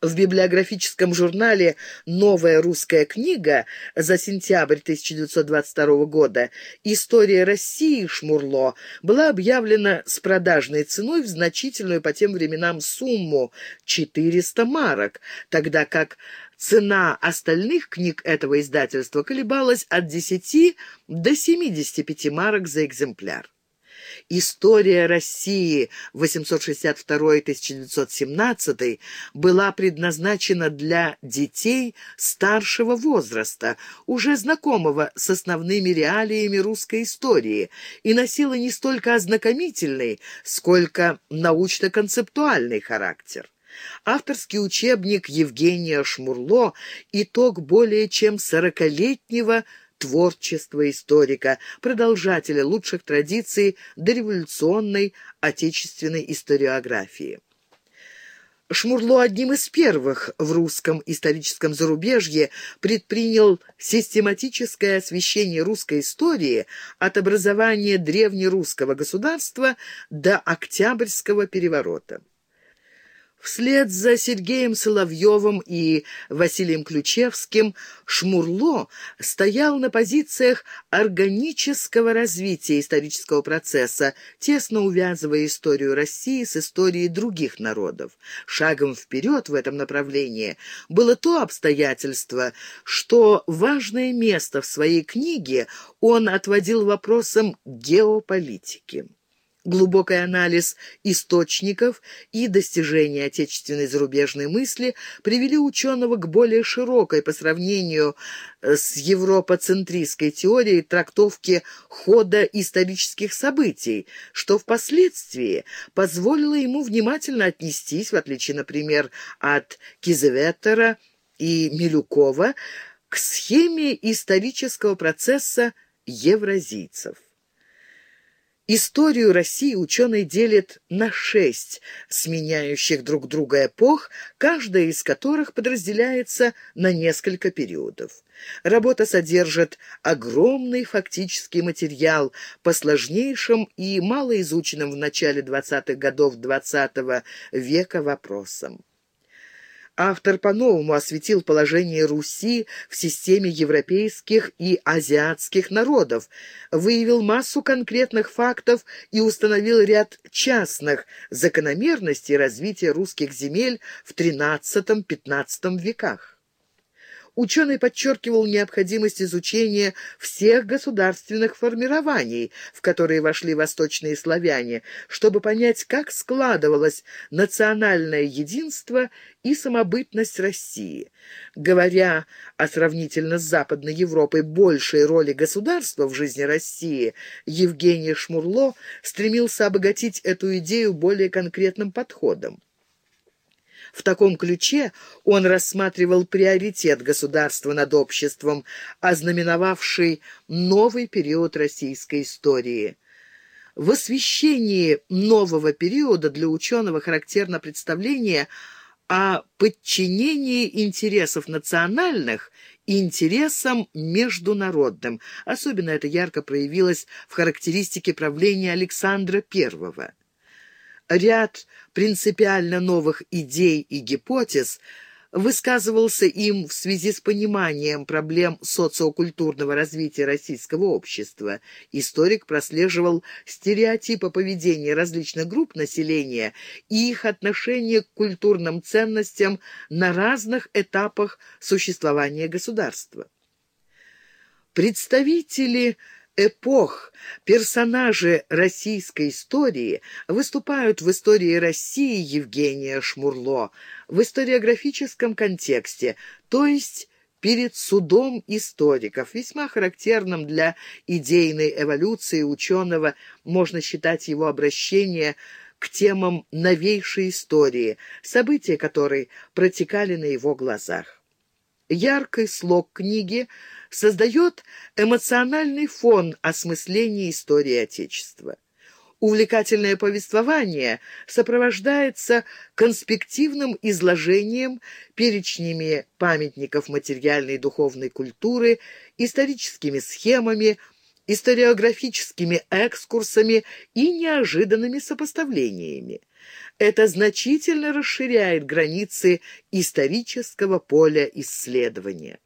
В библиографическом журнале «Новая русская книга» за сентябрь 1922 года «История России» Шмурло была объявлена с продажной ценой в значительную по тем временам сумму 400 марок, тогда как цена остальных книг этого издательства колебалась от 10 до 75 марок за экземпляр. История России 862-1917 была предназначена для детей старшего возраста, уже знакомого с основными реалиями русской истории, и носила не столько ознакомительный, сколько научно-концептуальный характер. Авторский учебник Евгения Шмурло – итог более чем сорокалетнего творчества историка, продолжателя лучших традиций дореволюционной отечественной историографии. Шмурло одним из первых в русском историческом зарубежье предпринял систематическое освещение русской истории от образования древнерусского государства до Октябрьского переворота. Вслед за Сергеем Соловьевым и Василием Ключевским Шмурло стоял на позициях органического развития исторического процесса, тесно увязывая историю России с историей других народов. Шагом вперед в этом направлении было то обстоятельство, что важное место в своей книге он отводил вопросам геополитики глубокий анализ источников и достижения отечественной зарубежной мысли привели ученого к более широкой по сравнению э, с европоцентристской теорией трактовки хода исторических событий, что впоследствии позволило ему внимательно отнестись, в отличие, например, от Кизеветтера и Милюкова, к схеме исторического процесса евразийцев. Историю России ученый делит на шесть сменяющих друг друга эпох, каждая из которых подразделяется на несколько периодов. Работа содержит огромный фактический материал по сложнейшим и малоизученным в начале 20-х годов XX -го века вопросам. Автор по-новому осветил положение Руси в системе европейских и азиатских народов, выявил массу конкретных фактов и установил ряд частных закономерностей развития русских земель в XIII-XV веках. Ученый подчеркивал необходимость изучения всех государственных формирований, в которые вошли восточные славяне, чтобы понять, как складывалось национальное единство и самобытность России. Говоря о сравнительно с Западной Европой большей роли государства в жизни России, Евгений Шмурло стремился обогатить эту идею более конкретным подходом. В таком ключе он рассматривал приоритет государства над обществом, ознаменовавший новый период российской истории. В освещении нового периода для ученого характерно представление о подчинении интересов национальных интересам международным. Особенно это ярко проявилось в характеристике правления Александра I. Ряд принципиально новых идей и гипотез высказывался им в связи с пониманием проблем социокультурного развития российского общества. Историк прослеживал стереотипы поведения различных групп населения и их отношение к культурным ценностям на разных этапах существования государства. Представители эпох персонажи российской истории выступают в истории России Евгения Шмурло в историографическом контексте, то есть перед судом историков. Весьма характерным для идейной эволюции ученого можно считать его обращение к темам новейшей истории, события которой протекали на его глазах. Яркий слог книги создает эмоциональный фон осмысления истории Отечества. Увлекательное повествование сопровождается конспективным изложением, перечнями памятников материальной и духовной культуры, историческими схемами, историографическими экскурсами и неожиданными сопоставлениями. Это значительно расширяет границы исторического поля исследования.